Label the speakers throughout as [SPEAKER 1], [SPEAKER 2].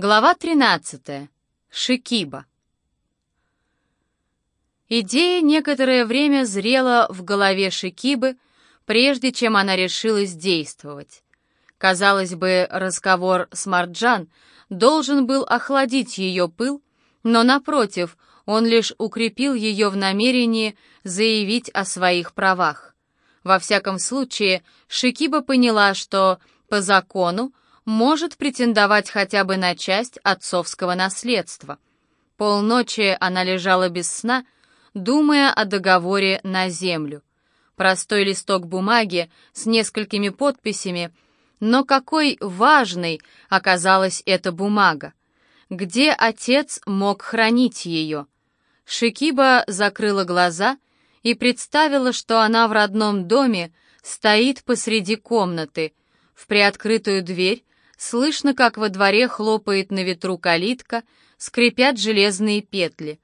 [SPEAKER 1] Глава 13. Шикиба. Идея некоторое время зрела в голове Шикибы, прежде чем она решилась действовать. Казалось бы, разговор с Марджан должен был охладить ее пыл, но, напротив, он лишь укрепил ее в намерении заявить о своих правах. Во всяком случае, Шикиба поняла, что по закону может претендовать хотя бы на часть отцовского наследства. Полночи она лежала без сна, думая о договоре на землю. Простой листок бумаги с несколькими подписями, но какой важной оказалась эта бумага. Где отец мог хранить ее? Шикиба закрыла глаза и представила, что она в родном доме стоит посреди комнаты. В приоткрытую дверь Слышно, как во дворе хлопает на ветру калитка, скрипят железные петли.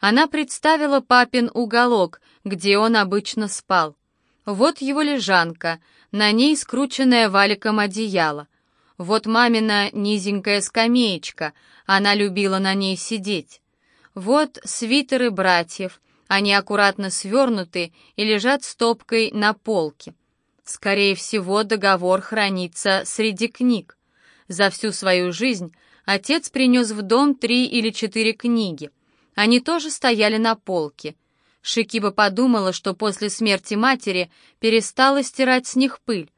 [SPEAKER 1] Она представила папин уголок, где он обычно спал. Вот его лежанка, на ней скрученное валиком одеяло. Вот мамина низенькая скамеечка, она любила на ней сидеть. Вот свитеры братьев, они аккуратно свернуты и лежат стопкой на полке. Скорее всего, договор хранится среди книг. За всю свою жизнь отец принес в дом три или четыре книги. Они тоже стояли на полке. Шикиба подумала, что после смерти матери перестала стирать с них пыль.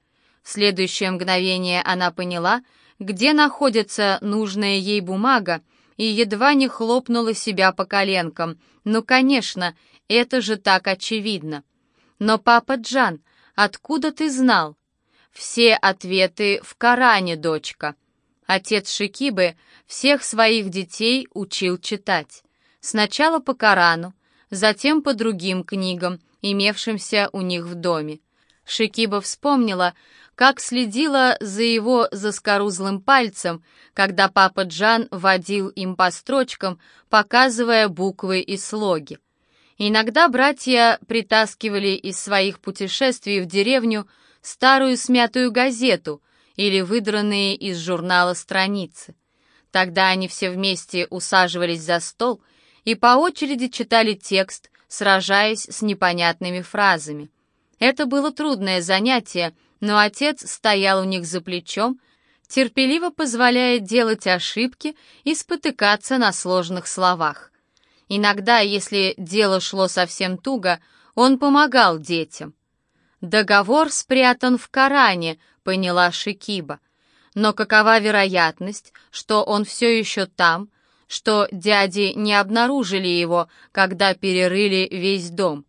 [SPEAKER 1] В следующее мгновение она поняла, где находится нужная ей бумага, и едва не хлопнула себя по коленкам. Ну, конечно, это же так очевидно. Но, папа Джан, откуда ты знал? Все ответы в Коране, дочка. Отец Шикибы всех своих детей учил читать. Сначала по Корану, затем по другим книгам, имевшимся у них в доме. Шикиба вспомнила, как следила за его заскорузлым пальцем, когда папа Джан водил им по строчкам, показывая буквы и слоги. Иногда братья притаскивали из своих путешествий в деревню старую смятую газету, или выдранные из журнала страницы. Тогда они все вместе усаживались за стол и по очереди читали текст, сражаясь с непонятными фразами. Это было трудное занятие, но отец стоял у них за плечом, терпеливо позволяя делать ошибки и спотыкаться на сложных словах. Иногда, если дело шло совсем туго, он помогал детям. Договор спрятан в Коране, поняла Шикиба. Но какова вероятность, что он все еще там, что дяди не обнаружили его, когда перерыли весь дом?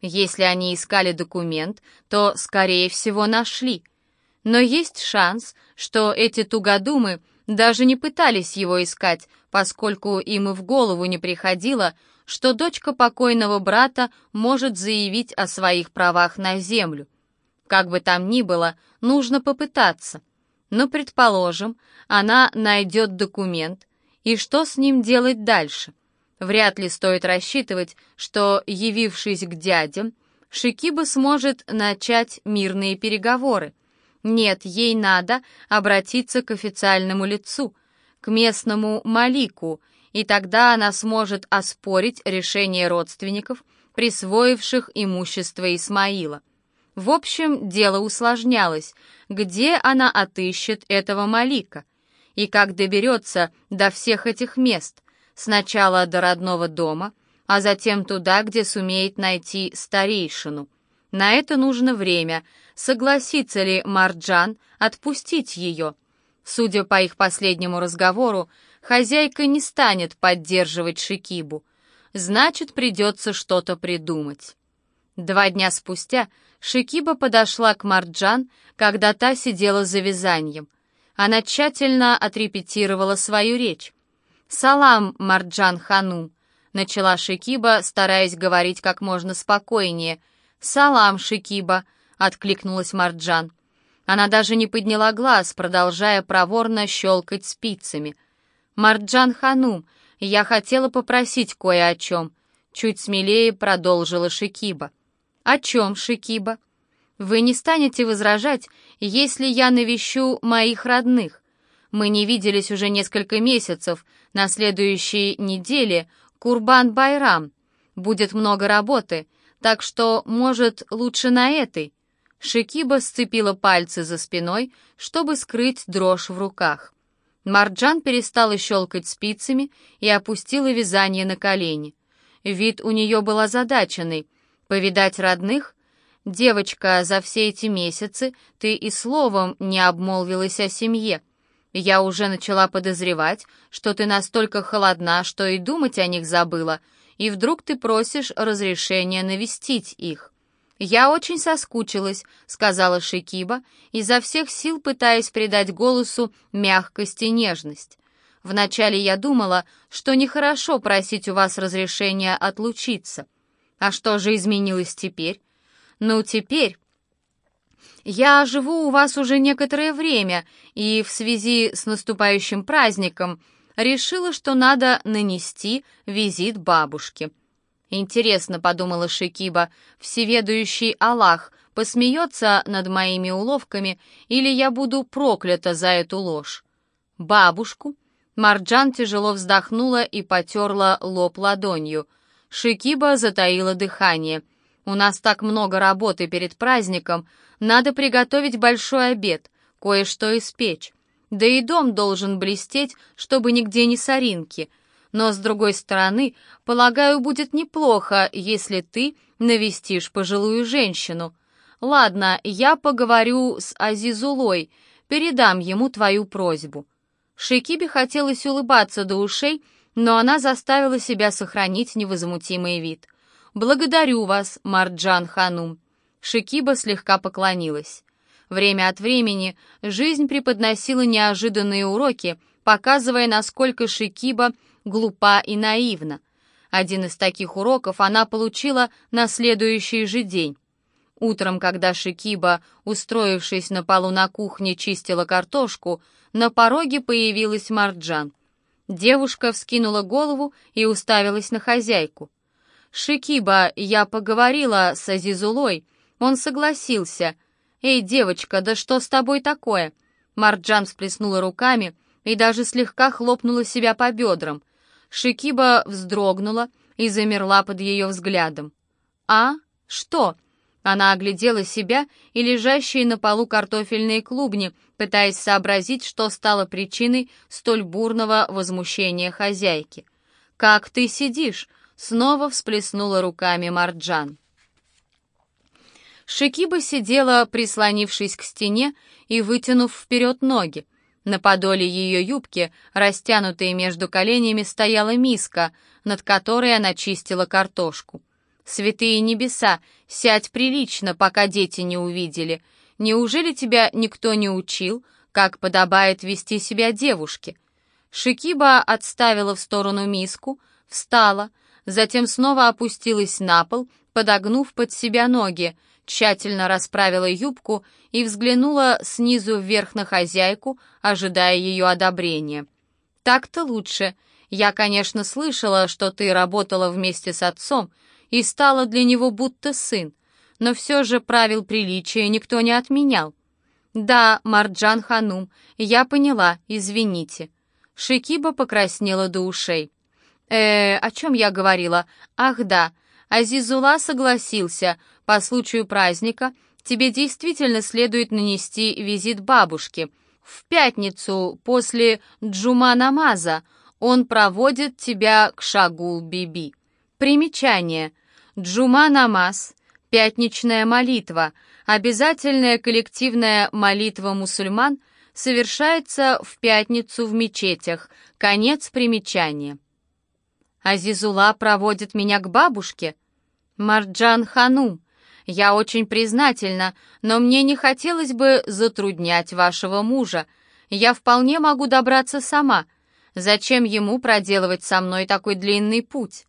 [SPEAKER 1] Если они искали документ, то, скорее всего, нашли. Но есть шанс, что эти тугодумы даже не пытались его искать, поскольку им и в голову не приходило, что дочка покойного брата может заявить о своих правах на землю. Как бы там ни было, нужно попытаться. Но, предположим, она найдет документ, и что с ним делать дальше? Вряд ли стоит рассчитывать, что, явившись к дядям, Шикиба сможет начать мирные переговоры. Нет, ей надо обратиться к официальному лицу, к местному Малику, и тогда она сможет оспорить решение родственников, присвоивших имущество Исмаила. В общем, дело усложнялось. Где она отыщет этого Малика? И как доберется до всех этих мест? Сначала до родного дома, а затем туда, где сумеет найти старейшину. На это нужно время. Согласится ли Марджан отпустить ее? Судя по их последнему разговору, хозяйка не станет поддерживать Шикибу. Значит, придется что-то придумать. Два дня спустя Шикиба подошла к Марджан, когда та сидела за вязанием. Она тщательно отрепетировала свою речь. «Салам, Марджан Ханум», — начала Шикиба, стараясь говорить как можно спокойнее. «Салам, Шикиба», — откликнулась Марджан. Она даже не подняла глаз, продолжая проворно щелкать спицами. «Марджан Ханум, я хотела попросить кое о чем», — чуть смелее продолжила Шикиба. «О чем, Шикиба?» «Вы не станете возражать, если я навещу моих родных. Мы не виделись уже несколько месяцев. На следующей неделе Курбан-Байрам. Будет много работы, так что, может, лучше на этой». Шикиба сцепила пальцы за спиной, чтобы скрыть дрожь в руках. Марджан перестала щелкать спицами и опустила вязание на колени. Вид у нее был озадаченный. Повидать родных? Девочка, за все эти месяцы ты и словом не обмолвилась о семье. Я уже начала подозревать, что ты настолько холодна, что и думать о них забыла, и вдруг ты просишь разрешения навестить их. «Я очень соскучилась», — сказала Шикиба, изо всех сил пытаясь придать голосу мягкость и нежность. «Вначале я думала, что нехорошо просить у вас разрешения отлучиться. А что же изменилось теперь? Ну, теперь...» «Я живу у вас уже некоторое время, и в связи с наступающим праздником решила, что надо нанести визит бабушке». «Интересно», — подумала Шикиба, — «всеведущий Аллах посмеется над моими уловками, или я буду проклята за эту ложь?» «Бабушку?» Марджан тяжело вздохнула и потерла лоб ладонью. Шикиба затаила дыхание. «У нас так много работы перед праздником, надо приготовить большой обед, кое-что испечь. Да и дом должен блестеть, чтобы нигде не соринки». Но, с другой стороны, полагаю, будет неплохо, если ты навестишь пожилую женщину. Ладно, я поговорю с Азизулой, передам ему твою просьбу». Шейкибе хотелось улыбаться до ушей, но она заставила себя сохранить невозмутимый вид. «Благодарю вас, Марджан Ханум». Шикиба слегка поклонилась. Время от времени жизнь преподносила неожиданные уроки, показывая, насколько Шикиба глупа и наивна. Один из таких уроков она получила на следующий же день. Утром, когда Шикиба, устроившись на полу на кухне, чистила картошку, на пороге появилась Марджан. Девушка вскинула голову и уставилась на хозяйку. «Шикиба, я поговорила с Азизулой. Он согласился. Эй, девочка, да что с тобой такое?» Марджан всплеснула руками и даже слегка хлопнула себя по бедрам — Шикиба вздрогнула и замерла под ее взглядом. «А? Что?» Она оглядела себя и лежащие на полу картофельные клубни, пытаясь сообразить, что стало причиной столь бурного возмущения хозяйки. «Как ты сидишь?» — снова всплеснула руками Марджан. Шикиба сидела, прислонившись к стене и вытянув вперед ноги. На подоле ее юбки, растянутой между коленями, стояла миска, над которой она чистила картошку. «Святые небеса, сядь прилично, пока дети не увидели. Неужели тебя никто не учил, как подобает вести себя девушке?» Шикиба отставила в сторону миску, встала, затем снова опустилась на пол, подогнув под себя ноги, тщательно расправила юбку и взглянула снизу вверх на хозяйку, ожидая ее одобрения. «Так-то лучше. Я, конечно, слышала, что ты работала вместе с отцом и стала для него будто сын, но все же правил приличия никто не отменял». «Да, Марджан Ханум, я поняла, извините». Шикиба покраснела до ушей. «Э, о чем я говорила? Ах да, Азизула согласился, по случаю праздника тебе действительно следует нанести визит бабушке. В пятницу после джума намаза он проводит тебя к Шагул-Биби. Примечание. Джума намаз – пятничная молитва, обязательная коллективная молитва мусульман совершается в пятницу в мечетях. Конец примечания. Азизула проводит меня к бабушке? Марджан Ханум, я очень признательна, но мне не хотелось бы затруднять вашего мужа. Я вполне могу добраться сама. Зачем ему проделывать со мной такой длинный путь?»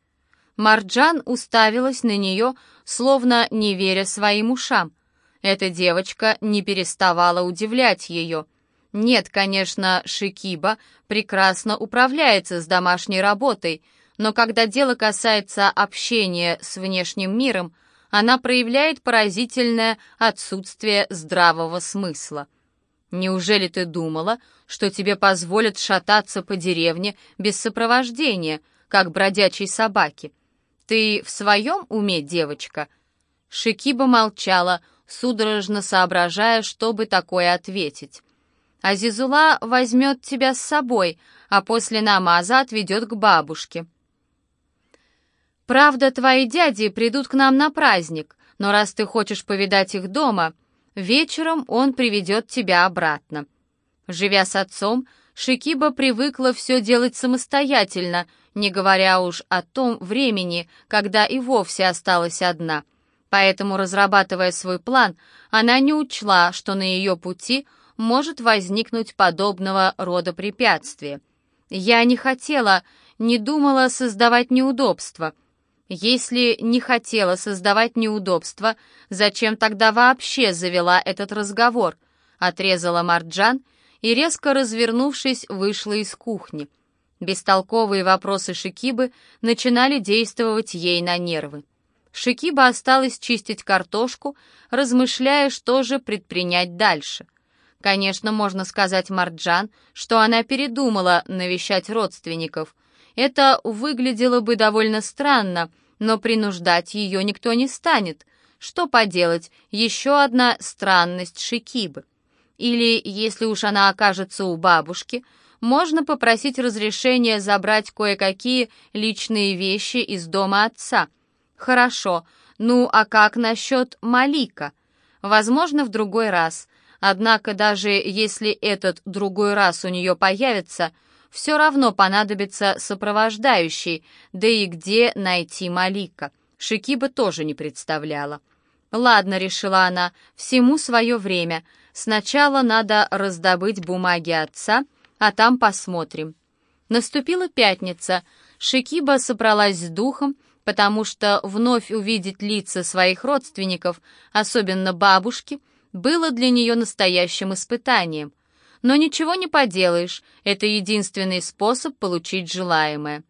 [SPEAKER 1] Марджан уставилась на нее, словно не веря своим ушам. Эта девочка не переставала удивлять ее. Нет, конечно, Шикиба прекрасно управляется с домашней работой, но когда дело касается общения с внешним миром, она проявляет поразительное отсутствие здравого смысла. Неужели ты думала, что тебе позволят шататься по деревне без сопровождения, как бродячей собаки. Ты в своем уме, девочка?» Шикиба молчала, судорожно соображая, чтобы такое ответить. «Азизула возьмет тебя с собой, а после намаза отведет к бабушке». «Правда, твои дяди придут к нам на праздник, но раз ты хочешь повидать их дома, вечером он приведет тебя обратно». Живя с отцом, Шикиба привыкла все делать самостоятельно, не говоря уж о том времени, когда и вовсе осталась одна. Поэтому, разрабатывая свой план, она не учла, что на ее пути может возникнуть подобного рода препятствие. «Я не хотела, не думала создавать неудобства», если не хотела создавать неудобства, зачем тогда вообще завела этот разговор? Отрезала Марджан и, резко развернувшись, вышла из кухни. Бестолковые вопросы Шикибы начинали действовать ей на нервы. Шикиба осталась чистить картошку, размышляя, что же предпринять дальше. Конечно, можно сказать Марджан, что она передумала навещать родственников, это выглядело бы довольно странно, но принуждать ее никто не станет. Что поделать, еще одна странность Шикибы. Или, если уж она окажется у бабушки, можно попросить разрешения забрать кое-какие личные вещи из дома отца. Хорошо, ну а как насчет Малика? Возможно, в другой раз. Однако даже если этот другой раз у нее появится – все равно понадобится сопровождающий, да и где найти Малика. Шикиба тоже не представляла. «Ладно», — решила она, — «всему свое время. Сначала надо раздобыть бумаги отца, а там посмотрим». Наступила пятница. Шикиба собралась с духом, потому что вновь увидеть лица своих родственников, особенно бабушки, было для нее настоящим испытанием — но ничего не поделаешь, это единственный способ получить желаемое.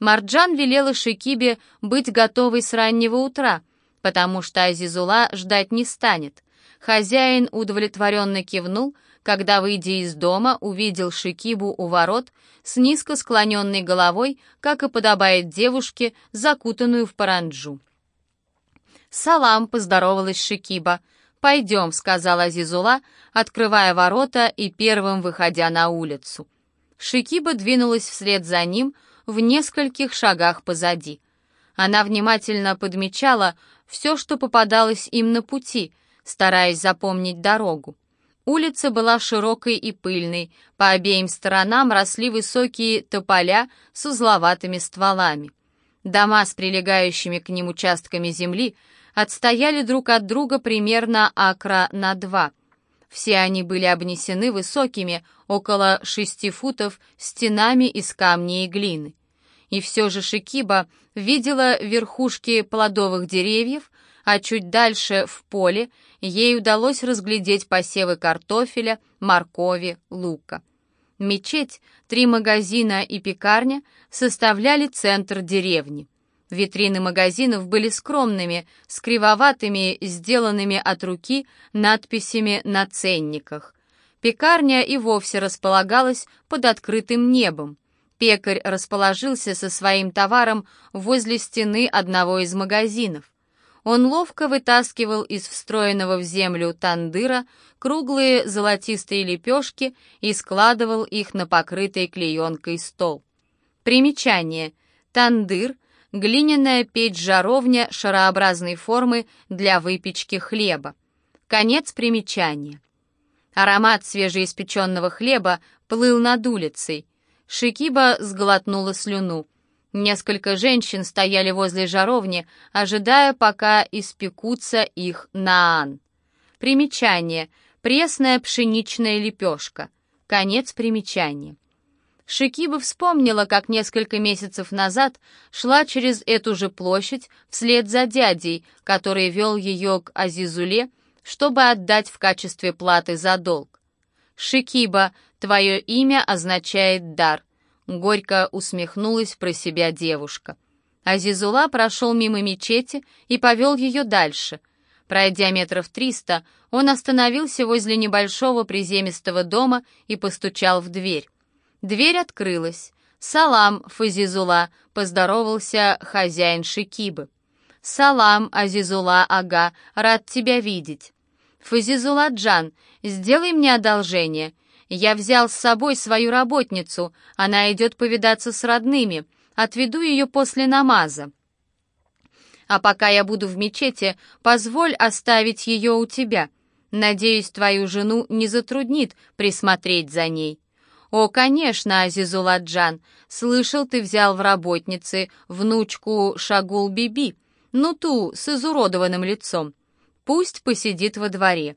[SPEAKER 1] Марджан велела Шикибе быть готовой с раннего утра, потому что Азизула ждать не станет. Хозяин удовлетворенно кивнул, когда, выйдя из дома, увидел Шикибу у ворот с низко склоненной головой, как и подобает девушке, закутанную в паранджу. «Салам!» — поздоровалась Шикиба. «Пойдем», — сказала Азизула, открывая ворота и первым выходя на улицу. Шикиба двинулась вслед за ним в нескольких шагах позади. Она внимательно подмечала все, что попадалось им на пути, стараясь запомнить дорогу. Улица была широкой и пыльной, по обеим сторонам росли высокие тополя с узловатыми стволами. Дома с прилегающими к ним участками земли — отстояли друг от друга примерно акра на два. Все они были обнесены высокими, около шести футов, стенами из камня и глины. И все же Шикиба видела верхушки плодовых деревьев, а чуть дальше, в поле, ей удалось разглядеть посевы картофеля, моркови, лука. Мечеть, три магазина и пекарня составляли центр деревни. Витрины магазинов были скромными, с кривоватыми, сделанными от руки, надписями на ценниках. Пекарня и вовсе располагалась под открытым небом. Пекарь расположился со своим товаром возле стены одного из магазинов. Он ловко вытаскивал из встроенного в землю тандыра круглые золотистые лепешки и складывал их на покрытый клеенкой стол. Примечание. Тандыр глиняная печь-жаровня шарообразной формы для выпечки хлеба. Конец примечания. Аромат свежеиспеченного хлеба плыл над улицей. Шикиба сглотнула слюну. Несколько женщин стояли возле жаровни, ожидая, пока испекутся их наан. Примечание. Пресная пшеничная лепешка. Конец примечания. Шикиба вспомнила, как несколько месяцев назад шла через эту же площадь вслед за дядей, который вел ее к Азизуле, чтобы отдать в качестве платы за долг. «Шикиба, твое имя означает дар», — горько усмехнулась про себя девушка. Азизула прошел мимо мечети и повел ее дальше. Пройдя метров триста, он остановился возле небольшого приземистого дома и постучал в дверь. Дверь открылась. «Салам, Фазизула», — поздоровался хозяин Шикибы. «Салам, Азизула, ага, рад тебя видеть». «Фазизула Джан, сделай мне одолжение. Я взял с собой свою работницу, она идет повидаться с родными. Отведу ее после намаза». А пока я буду в мечети, позволь оставить ее у тебя. Надеюсь, твою жену не затруднит присмотреть за ней». «О, конечно, Азизуладжан, слышал, ты взял в работницы внучку Шагул-Биби, ну ту, с изуродованным лицом. Пусть посидит во дворе».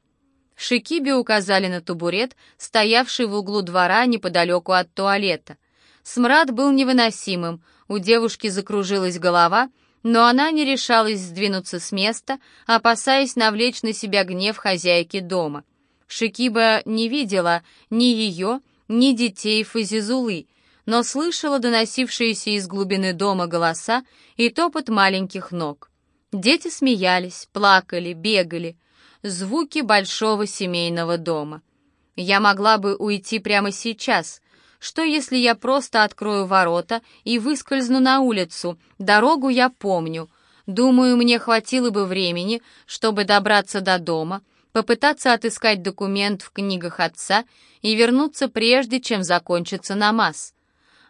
[SPEAKER 1] Шикиби указали на табурет, стоявший в углу двора неподалеку от туалета. Смрад был невыносимым, у девушки закружилась голова — но она не решалась сдвинуться с места, опасаясь навлечь на себя гнев хозяйки дома. Шикиба не видела ни ее, ни детей Фазизулы, но слышала доносившиеся из глубины дома голоса и топот маленьких ног. Дети смеялись, плакали, бегали. Звуки большого семейного дома. Я могла бы уйти прямо сейчас, что, если я просто открою ворота и выскользну на улицу? Дорогу я помню. Думаю, мне хватило бы времени, чтобы добраться до дома, попытаться отыскать документ в книгах отца и вернуться прежде, чем закончится намаз.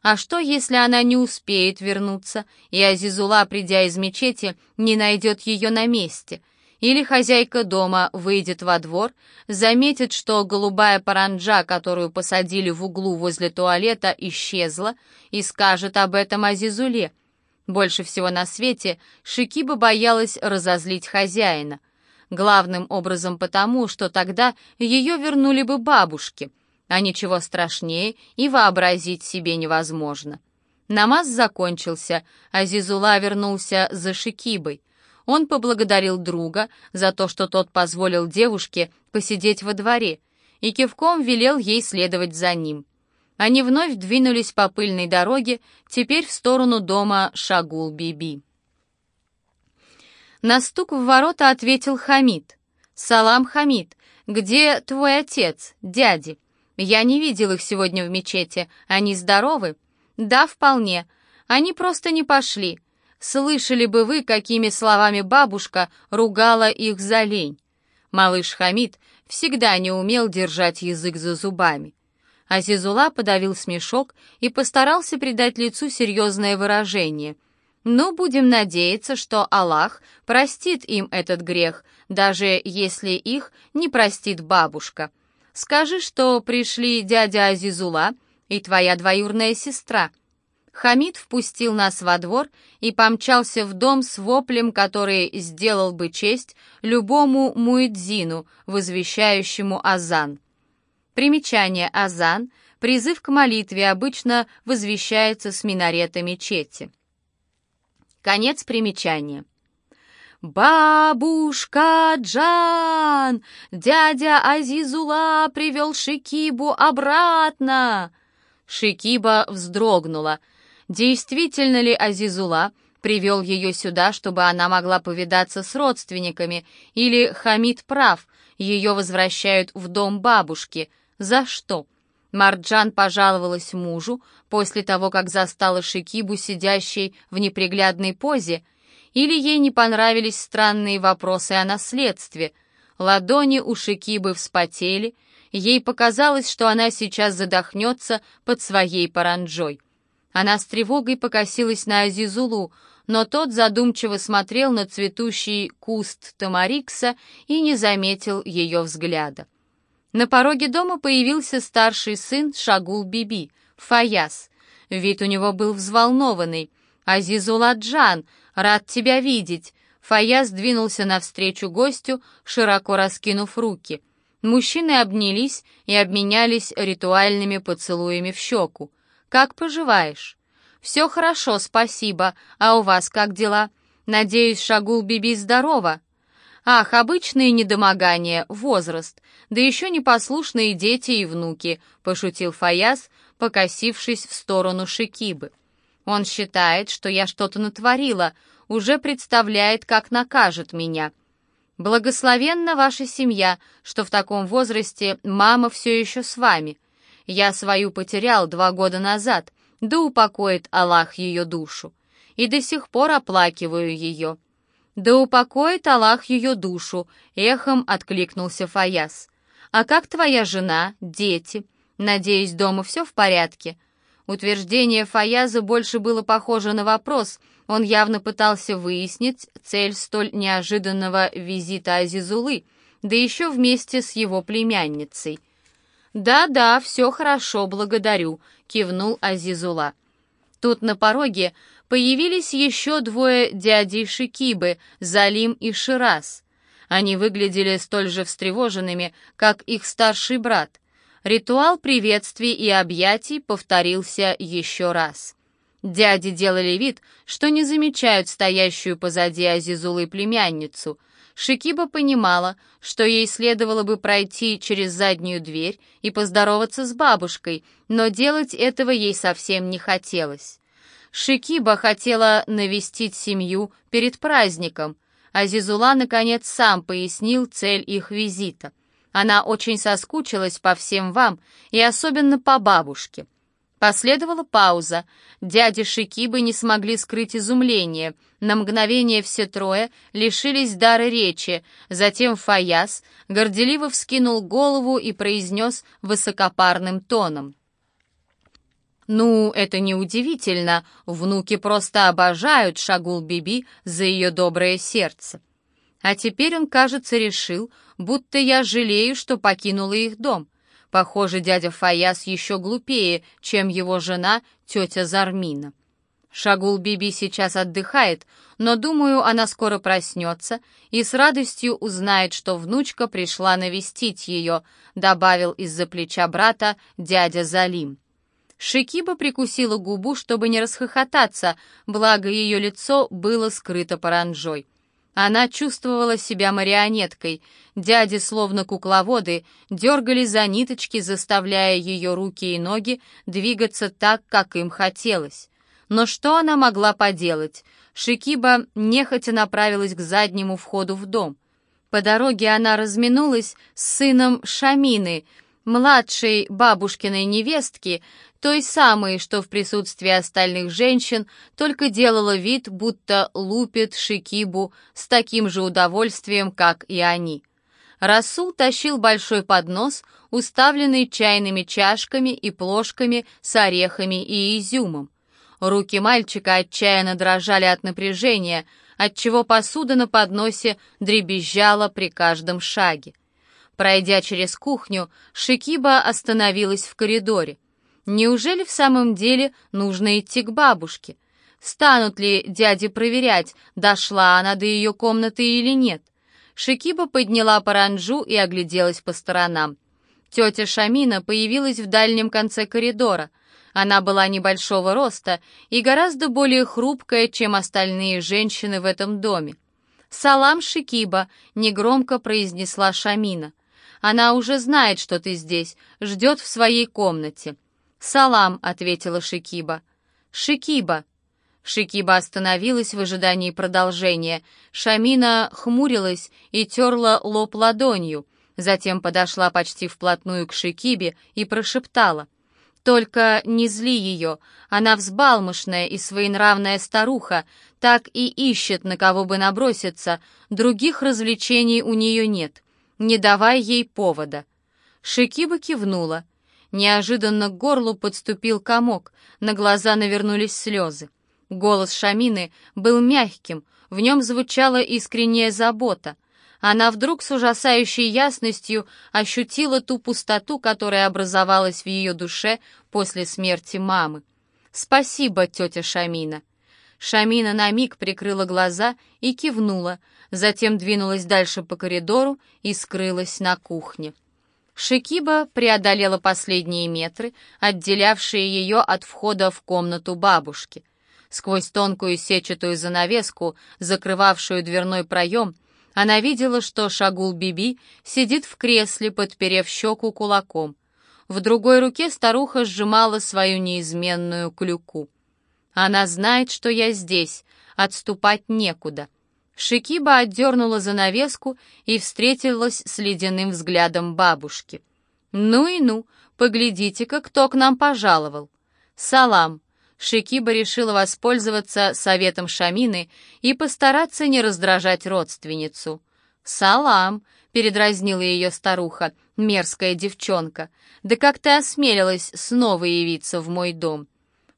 [SPEAKER 1] А что, если она не успеет вернуться, и Азизула, придя из мечети, не найдет ее на месте — или хозяйка дома выйдет во двор, заметит, что голубая паранджа, которую посадили в углу возле туалета, исчезла, и скажет об этом Азизуле. Больше всего на свете Шикиба боялась разозлить хозяина. Главным образом потому, что тогда ее вернули бы бабушки, а ничего страшнее и вообразить себе невозможно. Намаз закончился, Азизула вернулся за Шикибой. Он поблагодарил друга за то, что тот позволил девушке посидеть во дворе, и кивком велел ей следовать за ним. Они вновь двинулись по пыльной дороге, теперь в сторону дома Шагул-Биби. На стук в ворота ответил Хамид. «Салам, Хамид, где твой отец, дяди? Я не видел их сегодня в мечети. Они здоровы?» «Да, вполне. Они просто не пошли. Слышали бы вы, какими словами бабушка ругала их за лень. Малыш Хамид всегда не умел держать язык за зубами. Азизула подавил смешок и постарался придать лицу серьезное выражение. Но будем надеяться, что Аллах простит им этот грех, даже если их не простит бабушка. Скажи, что пришли дядя Азизула и твоя двоюрная сестра — Хамид впустил нас во двор и помчался в дом с воплем, который сделал бы честь любому муэдзину, возвещающему азан. Примечание азан — призыв к молитве обычно возвещается с минарета мечети. Конец примечания. «Бабушка Джан! Дядя Азизула привел Шикибу обратно!» Шикиба вздрогнула — Действительно ли Азизула привел ее сюда, чтобы она могла повидаться с родственниками, или Хамид прав, ее возвращают в дом бабушки? За что? Марджан пожаловалась мужу после того, как застала Шикибу, сидящей в неприглядной позе, или ей не понравились странные вопросы о наследстве. Ладони у Шикибы вспотели, ей показалось, что она сейчас задохнется под своей паранджой. Она с тревогой покосилась на Азизулу, но тот задумчиво смотрел на цветущий куст тамарикса и не заметил ее взгляда. На пороге дома появился старший сын Шагул-Биби, Фаяс. Вид у него был взволнованный. «Азизуладжан, рад тебя видеть!» Фаяс двинулся навстречу гостю, широко раскинув руки. Мужчины обнялись и обменялись ритуальными поцелуями в щеку. Как поживаешь?» «Все хорошо, спасибо. А у вас как дела? Надеюсь, Шагул Биби здорова?» «Ах, обычные недомогания, возраст, да еще непослушные дети и внуки», — пошутил Фаяс, покосившись в сторону Шикибы. «Он считает, что я что-то натворила, уже представляет, как накажет меня». «Благословенна ваша семья, что в таком возрасте мама все еще с вами. Я свою потерял два года назад, да упокоит Аллах ее душу. И до сих пор оплакиваю ее». «Да упокоит Аллах ее душу», — эхом откликнулся Фаяс. «А как твоя жена, дети? Надеюсь, дома все в порядке?» Утверждение Фаяза больше было похоже на вопрос. Он явно пытался выяснить цель столь неожиданного визита Азизулы, да еще вместе с его племянницей. «Да-да, все хорошо, благодарю», — кивнул Азизула. Тут на пороге появились еще двое дядей Шикибы, Залим и Шираз. Они выглядели столь же встревоженными, как их старший брат. Ритуал приветствий и объятий повторился еще раз. Дяди делали вид, что не замечают стоящую позади Азизулы племянницу. Шикиба понимала, что ей следовало бы пройти через заднюю дверь и поздороваться с бабушкой, но делать этого ей совсем не хотелось. Шикиба хотела навестить семью перед праздником. Азизула, наконец, сам пояснил цель их визита. Она очень соскучилась по всем вам и особенно по бабушке. Последовала пауза. Дяди Шикибы не смогли скрыть изумление. На мгновение все трое лишились дара речи. Затем Фаяс горделиво вскинул голову и произнес высокопарным тоном. Ну, это неудивительно, внуки просто обожают Шагул-Биби за ее доброе сердце. А теперь он, кажется, решил, будто я жалею, что покинула их дом. Похоже, дядя Фаяс еще глупее, чем его жена, тетя Зармина. Шагул-Биби сейчас отдыхает, но, думаю, она скоро проснется и с радостью узнает, что внучка пришла навестить ее, добавил из-за плеча брата дядя Залим. Шикиба прикусила губу, чтобы не расхохотаться, благо ее лицо было скрыто паранжой. Она чувствовала себя марионеткой. Дяди, словно кукловоды, дергали за ниточки, заставляя ее руки и ноги двигаться так, как им хотелось. Но что она могла поделать? Шикиба нехотя направилась к заднему входу в дом. По дороге она разминулась с сыном Шамины, младшей бабушкиной невестки, той самой, что в присутствии остальных женщин только делала вид, будто лупит Шикибу с таким же удовольствием, как и они. Расул тащил большой поднос, уставленный чайными чашками и плошками с орехами и изюмом. Руки мальчика отчаянно дрожали от напряжения, отчего посуда на подносе дребезжала при каждом шаге. Пройдя через кухню, Шикиба остановилась в коридоре. Неужели в самом деле нужно идти к бабушке? Станут ли дяди проверять, дошла она до ее комнаты или нет? Шикиба подняла паранджу и огляделась по сторонам. Тетя Шамина появилась в дальнем конце коридора. Она была небольшого роста и гораздо более хрупкая, чем остальные женщины в этом доме. «Салам, Шикиба!» — негромко произнесла Шамина. «Она уже знает, что ты здесь, ждет в своей комнате». «Салам», — ответила Шикиба. «Шикиба». Шикиба остановилась в ожидании продолжения. Шамина хмурилась и терла лоб ладонью, затем подошла почти вплотную к Шикибе и прошептала. «Только не зли ее, она взбалмошная и своенравная старуха, так и ищет, на кого бы наброситься, других развлечений у нее нет. Не давай ей повода». Шикиба кивнула. Неожиданно к горлу подступил комок, на глаза навернулись слезы. Голос Шамины был мягким, в нем звучала искренняя забота. Она вдруг с ужасающей ясностью ощутила ту пустоту, которая образовалась в ее душе после смерти мамы. «Спасибо, тетя Шамина». Шамина на миг прикрыла глаза и кивнула, затем двинулась дальше по коридору и скрылась на кухне. Шикиба преодолела последние метры, отделявшие ее от входа в комнату бабушки. Сквозь тонкую сетчатую занавеску, закрывавшую дверной проем, она видела, что Шагул-Биби сидит в кресле, подперев щеку кулаком. В другой руке старуха сжимала свою неизменную клюку. «Она знает, что я здесь, отступать некуда». Шикиба отдернула занавеску и встретилась с ледяным взглядом бабушки. «Ну и ну, поглядите-ка, кто к нам пожаловал!» «Салам!» Шикиба решила воспользоваться советом Шамины и постараться не раздражать родственницу. «Салам!» — передразнила ее старуха, мерзкая девчонка. «Да как ты осмелилась снова явиться в мой дом?»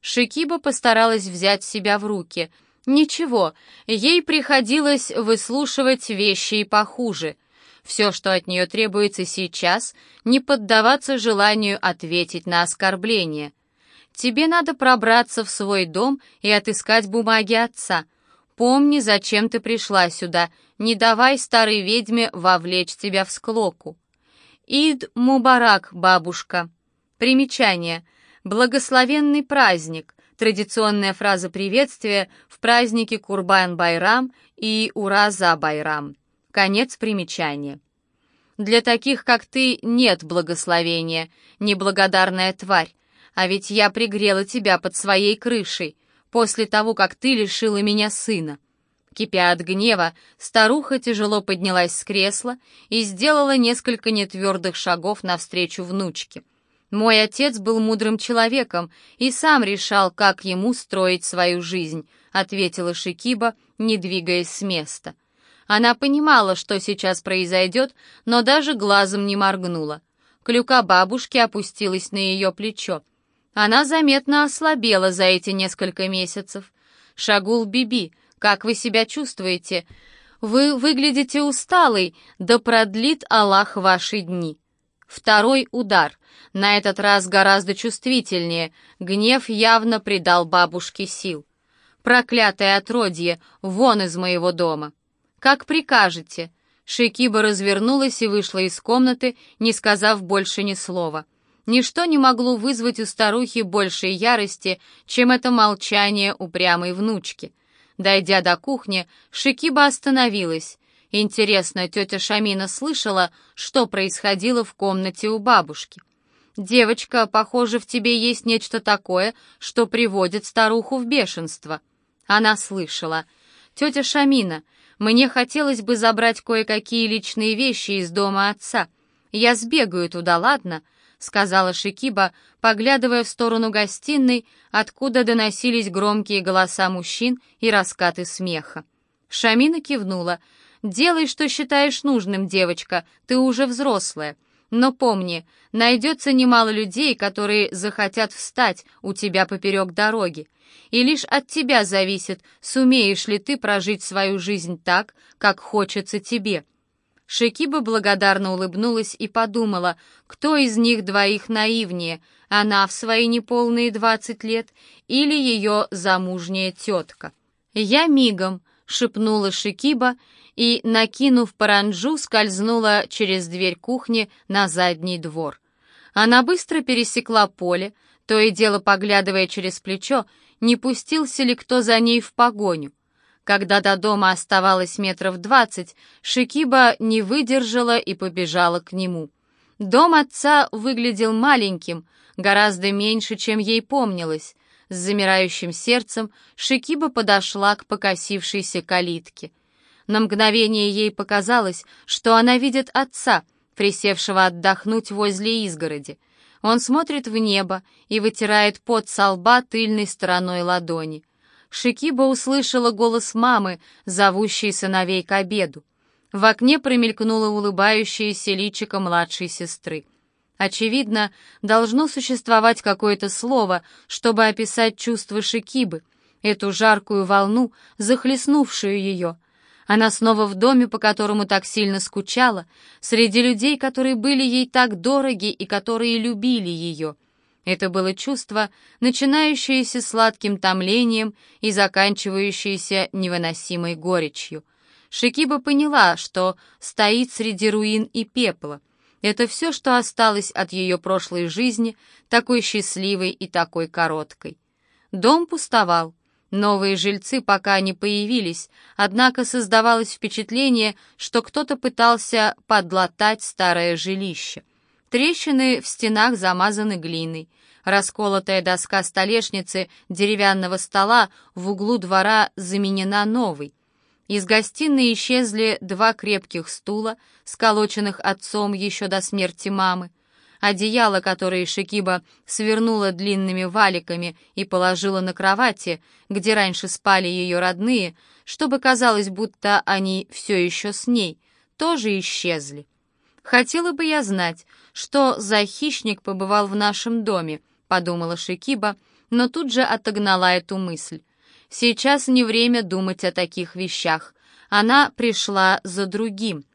[SPEAKER 1] Шикиба постаралась взять себя в руки — Ничего, ей приходилось выслушивать вещи и похуже. Все, что от нее требуется сейчас, не поддаваться желанию ответить на оскорбление. Тебе надо пробраться в свой дом и отыскать бумаги отца. Помни, зачем ты пришла сюда, не давай старой ведьме вовлечь тебя в склоку. Ид Мубарак, бабушка. Примечание. Благословенный праздник традиционная фраза приветствия в празднике Курбан-Байрам и Ураза-Байрам. Конец примечания. Для таких, как ты, нет благословения, неблагодарная тварь, а ведь я пригрела тебя под своей крышей после того, как ты лишила меня сына. Кипя от гнева, старуха тяжело поднялась с кресла и сделала несколько нетвердых шагов навстречу внучке. Мой отец был мудрым человеком и сам решал, как ему строить свою жизнь, ответила Шикиба, не двигаясь с места. Она понимала, что сейчас произойдет, но даже глазом не моргнула. Клюка бабушки опустилась на ее плечо. Она заметно ослабела за эти несколько месяцев. «Шагул Биби, как вы себя чувствуете? Вы выглядите усталой, да продлит Аллах ваши дни». Второй удар, на этот раз гораздо чувствительнее, гнев явно придал бабушке сил. «Проклятое отродье, вон из моего дома!» «Как прикажете!» Шикиба развернулась и вышла из комнаты, не сказав больше ни слова. Ничто не могло вызвать у старухи большей ярости, чем это молчание упрямой внучки. Дойдя до кухни, Шикиба остановилась. Интересно, тетя Шамина слышала, что происходило в комнате у бабушки? «Девочка, похоже, в тебе есть нечто такое, что приводит старуху в бешенство». Она слышала. «Тетя Шамина, мне хотелось бы забрать кое-какие личные вещи из дома отца. Я сбегаю туда, ладно?» — сказала Шикиба, поглядывая в сторону гостиной, откуда доносились громкие голоса мужчин и раскаты смеха. Шамина кивнула — «Делай, что считаешь нужным, девочка, ты уже взрослая. Но помни, найдется немало людей, которые захотят встать у тебя поперек дороги. И лишь от тебя зависит, сумеешь ли ты прожить свою жизнь так, как хочется тебе». Шекиба благодарно улыбнулась и подумала, кто из них двоих наивнее, она в свои неполные двадцать лет или ее замужняя тетка. «Я мигом», — шепнула Шекиба и, накинув паранджу, скользнула через дверь кухни на задний двор. Она быстро пересекла поле, то и дело поглядывая через плечо, не пустился ли кто за ней в погоню. Когда до дома оставалось метров двадцать, Шикиба не выдержала и побежала к нему. Дом отца выглядел маленьким, гораздо меньше, чем ей помнилось. С замирающим сердцем Шикиба подошла к покосившейся калитке. На мгновение ей показалось, что она видит отца, присевшего отдохнуть возле изгороди. Он смотрит в небо и вытирает пот со лба тыльной стороной ладони. Шикиба услышала голос мамы, зовущей сыновей к обеду. В окне промелькнуло улыбающееся личико младшей сестры. Очевидно, должно существовать какое-то слово, чтобы описать чувство Шикибы, эту жаркую волну, захлестнувшую ее — она снова в доме, по которому так сильно скучала, среди людей, которые были ей так дороги и которые любили ее. Это было чувство, начинающееся сладким томлением и заканчивающееся невыносимой горечью. Шикиба поняла, что стоит среди руин и пепла. Это все, что осталось от ее прошлой жизни, такой счастливой и такой короткой. Дом пустовал. Новые жильцы пока не появились, однако создавалось впечатление, что кто-то пытался подлатать старое жилище. Трещины в стенах замазаны глиной. Расколотая доска столешницы деревянного стола в углу двора заменена новой. Из гостиной исчезли два крепких стула, сколоченных отцом еще до смерти мамы. Одеяло, которое Шикиба свернула длинными валиками и положила на кровати, где раньше спали ее родные, чтобы казалось, будто они все еще с ней, тоже исчезли. «Хотела бы я знать, что за хищник побывал в нашем доме», — подумала Шикиба, но тут же отогнала эту мысль. Сейчас не время думать о таких вещах. Она пришла за другим.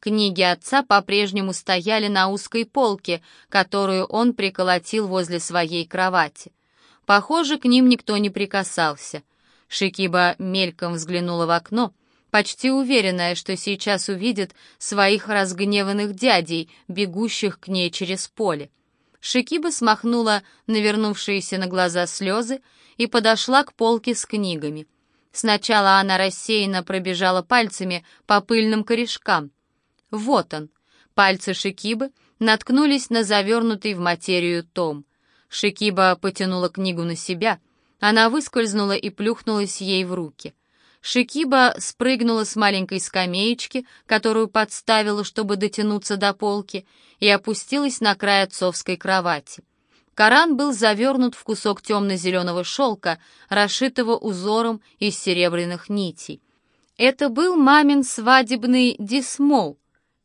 [SPEAKER 1] Книги отца по-прежнему стояли на узкой полке, которую он приколотил возле своей кровати. Похоже, к ним никто не прикасался. Шикиба мельком взглянула в окно, почти уверенная, что сейчас увидит своих разгневанных дядей, бегущих к ней через поле. Шикиба смахнула навернувшиеся на глаза слезы и подошла к полке с книгами. Сначала она рассеянно пробежала пальцами по пыльным корешкам. Вот он. Пальцы Шикибы наткнулись на завернутый в материю том. Шикиба потянула книгу на себя. Она выскользнула и плюхнулась ей в руки — Шикиба спрыгнула с маленькой скамеечки, которую подставила, чтобы дотянуться до полки, и опустилась на край отцовской кровати. Коран был завернут в кусок темно-зеленого шелка, расшитого узором из серебряных нитей. Это был мамин свадебный дисмол.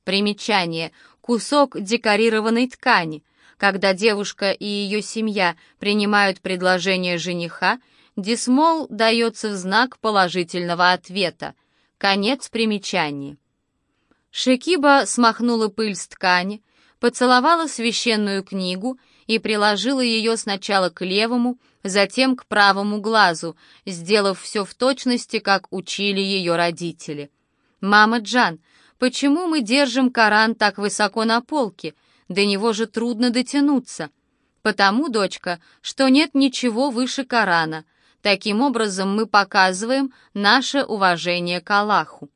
[SPEAKER 1] Примечание — кусок декорированной ткани. Когда девушка и ее семья принимают предложение жениха — Дисмол дается в знак положительного ответа. Конец примечания. Шекиба смахнула пыль с ткани, поцеловала священную книгу и приложила ее сначала к левому, затем к правому глазу, сделав все в точности, как учили ее родители. «Мама Джан, почему мы держим Коран так высоко на полке? До него же трудно дотянуться». «Потому, дочка, что нет ничего выше Корана», Таким образом, мы показываем наше уважение к Аллаху.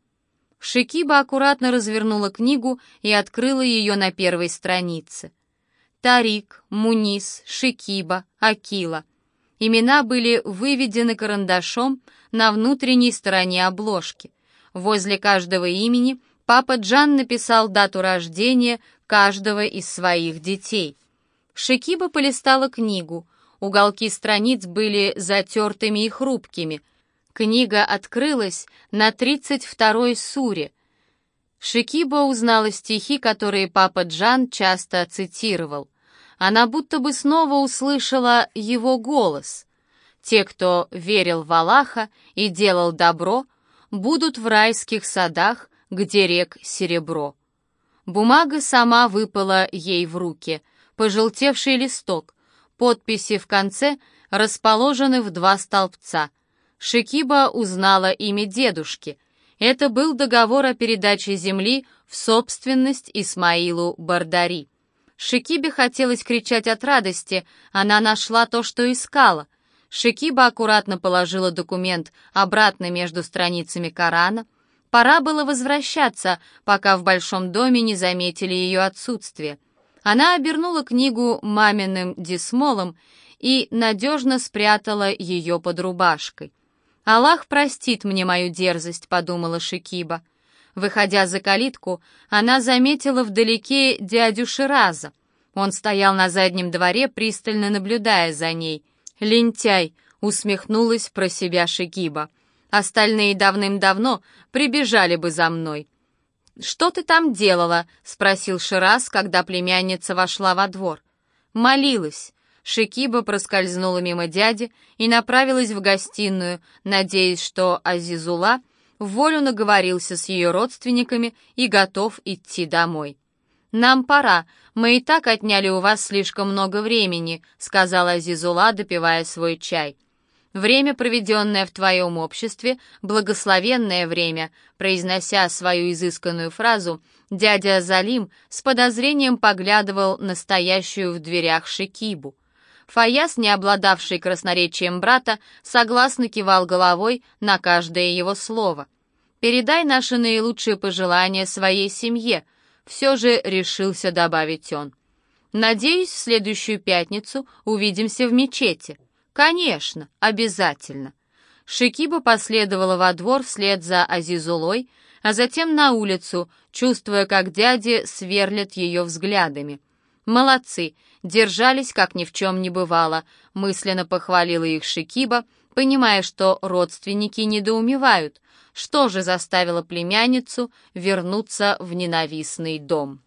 [SPEAKER 1] Шикиба аккуратно развернула книгу и открыла ее на первой странице. Тарик, Мунис, Шикиба, Акила. Имена были выведены карандашом на внутренней стороне обложки. Возле каждого имени папа Джан написал дату рождения каждого из своих детей. Шикиба полистала книгу — Уголки страниц были затертыми и хрупкими. Книга открылась на 32-й суре. Шикиба узнала стихи, которые папа Джан часто цитировал. Она будто бы снова услышала его голос. «Те, кто верил в Аллаха и делал добро, будут в райских садах, где рек серебро». Бумага сама выпала ей в руки, пожелтевший листок, Подписи в конце расположены в два столбца. Шикиба узнала имя дедушки. Это был договор о передаче земли в собственность Исмаилу Бардари. Шикибе хотелось кричать от радости, она нашла то, что искала. Шикиба аккуратно положила документ обратно между страницами Корана. Пора было возвращаться, пока в большом доме не заметили ее отсутствие. Она обернула книгу маминым дисмолом и надежно спрятала ее под рубашкой. «Аллах простит мне мою дерзость», — подумала Шикиба. Выходя за калитку, она заметила вдалеке дядю Шираза. Он стоял на заднем дворе, пристально наблюдая за ней. «Лентяй!» — усмехнулась про себя Шикиба. «Остальные давным-давно прибежали бы за мной. «Что ты там делала?» — спросил Шираз, когда племянница вошла во двор. «Молилась». Шикиба проскользнула мимо дяди и направилась в гостиную, надеясь, что Азизула в волю наговорился с ее родственниками и готов идти домой. «Нам пора, мы и так отняли у вас слишком много времени», — сказала Азизула, допивая свой чай. Время, проведенное в твоем обществе, благословенное время, произнося свою изысканную фразу, дядя Залим с подозрением поглядывал на стоящую в дверях Шикибу. Фаяс, не обладавший красноречием брата, согласно кивал головой на каждое его слово. «Передай наши наилучшие пожелания своей семье», — все же решился добавить он. «Надеюсь, в следующую пятницу увидимся в мечети». «Конечно, обязательно». Шикиба последовала во двор вслед за Азизулой, а затем на улицу, чувствуя, как дяди сверлят ее взглядами. «Молодцы, держались, как ни в чем не бывало», — мысленно похвалила их Шикиба, понимая, что родственники недоумевают, что же заставило племянницу вернуться в ненавистный дом.